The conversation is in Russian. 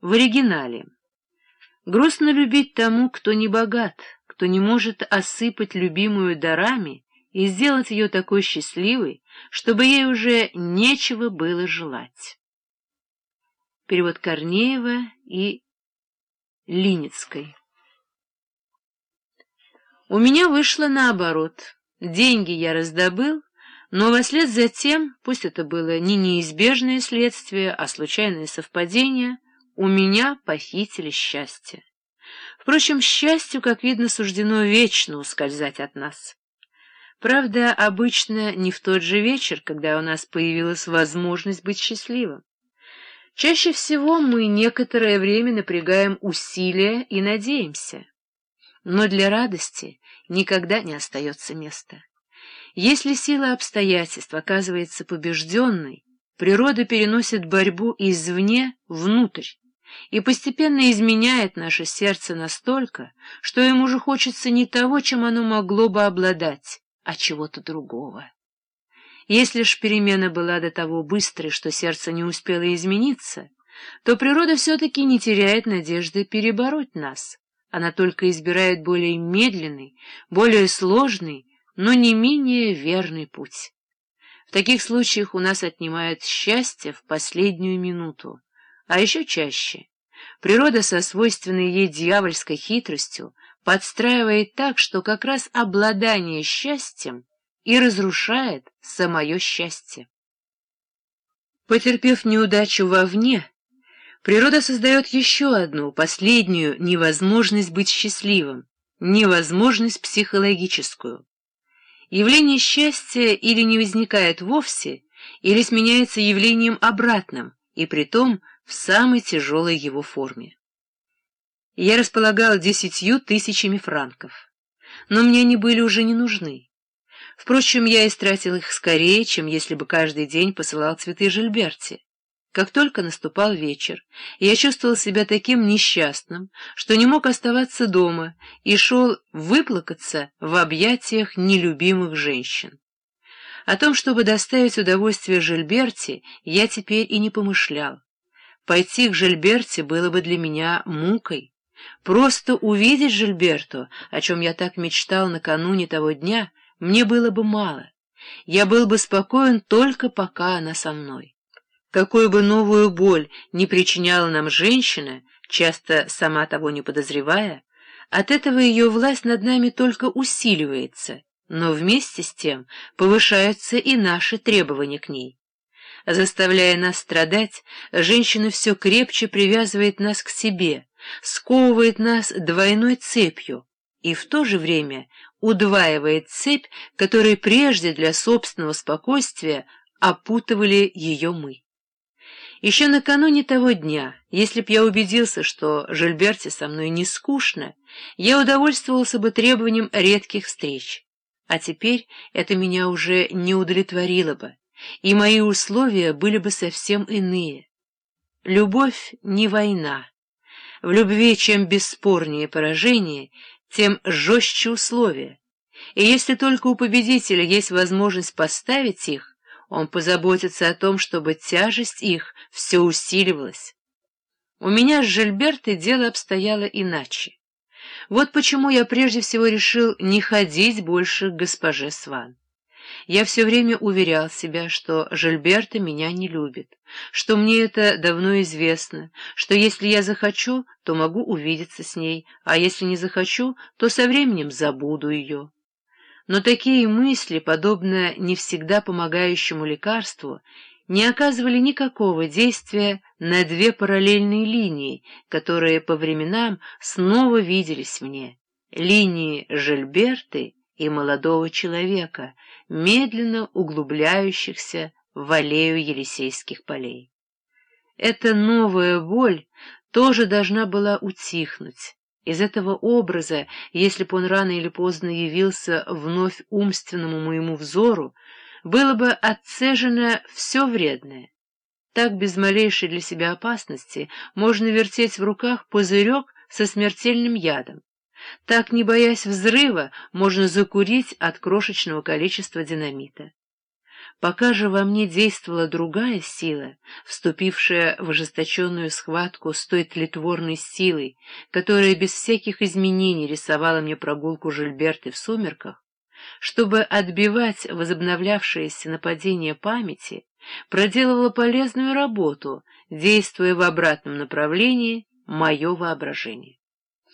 В оригинале. Грустно любить тому, кто не богат, кто не может осыпать любимую дарами и сделать ее такой счастливой, чтобы ей уже нечего было желать. Перевод Корнеева и Линицкой. У меня вышло наоборот. Деньги я раздобыл, но вслед за тем, пусть это было не неизбежное следствие, а случайное совпадение, у меня похитили счастье. Впрочем, счастью, как видно, суждено вечно ускользать от нас. Правда, обычно не в тот же вечер, когда у нас появилась возможность быть счастливым. Чаще всего мы некоторое время напрягаем усилия и надеемся. Но для радости никогда не остается места. Если сила обстоятельств оказывается побежденной, природа переносит борьбу извне внутрь и постепенно изменяет наше сердце настолько, что ему уже хочется не того, чем оно могло бы обладать, а чего-то другого. Если ж перемена была до того быстрой, что сердце не успело измениться, то природа все-таки не теряет надежды перебороть нас. Она только избирает более медленный, более сложный, но не менее верный путь. В таких случаях у нас отнимают счастье в последнюю минуту, а еще чаще. Природа со свойственной ей дьявольской хитростью подстраивает так, что как раз обладание счастьем и разрушает самое счастье. Потерпев неудачу вовне, природа создает еще одну, последнюю невозможность быть счастливым, невозможность психологическую. Явление счастья или не возникает вовсе, или сменяется явлением обратным, и притом в самой тяжелой его форме. Я располагал десятью тысячами франков, но мне они были уже не нужны. Впрочем, я истратил их скорее, чем если бы каждый день посылал цветы Жильберте. Как только наступал вечер, я чувствовал себя таким несчастным, что не мог оставаться дома и шел выплакаться в объятиях нелюбимых женщин. О том, чтобы доставить удовольствие Жильберте, я теперь и не помышлял. Пойти к Жильберте было бы для меня мукой. Просто увидеть Жильберту, о чем я так мечтал накануне того дня, мне было бы мало. Я был бы спокоен только пока она со мной. Какую бы новую боль не причиняла нам женщина, часто сама того не подозревая, от этого ее власть над нами только усиливается, но вместе с тем повышаются и наши требования к ней. Заставляя нас страдать, женщина все крепче привязывает нас к себе, сковывает нас двойной цепью и в то же время удваивает цепь, которой прежде для собственного спокойствия опутывали ее мы. Еще накануне того дня, если б я убедился, что Жильберте со мной не скучно, я удовольствовался бы требованием редких встреч. А теперь это меня уже не удовлетворило бы, и мои условия были бы совсем иные. Любовь не война. В любви чем бесспорнее поражение, тем жестче условия. И если только у победителя есть возможность поставить их, он позаботится о том, чтобы тяжесть их все усиливалась. У меня с Жильбертой дело обстояло иначе. Вот почему я прежде всего решил не ходить больше к госпоже Сван. Я все время уверял себя, что Жильберта меня не любит, что мне это давно известно, что если я захочу, то могу увидеться с ней, а если не захочу, то со временем забуду ее. Но такие мысли, подобно не всегда помогающему лекарству, не оказывали никакого действия на две параллельные линии, которые по временам снова виделись мне. Линии Жильберты и молодого человека, медленно углубляющихся в аллею Елисейских полей. Эта новая боль тоже должна была утихнуть, из этого образа, если б он рано или поздно явился вновь умственному моему взору, было бы отцежено все вредное. Так без малейшей для себя опасности можно вертеть в руках пузырек со смертельным ядом. Так, не боясь взрыва, можно закурить от крошечного количества динамита. Пока же во мне действовала другая сила, вступившая в ожесточенную схватку с той тлетворной силой, которая без всяких изменений рисовала мне прогулку Жильберты в сумерках, чтобы отбивать возобновлявшееся нападение памяти, проделывала полезную работу, действуя в обратном направлении мое воображение.